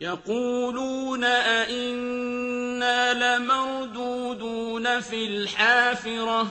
يَقُولُونَ أئنا لَمَرْدُودُونَ فِي الْحَافِرَةِ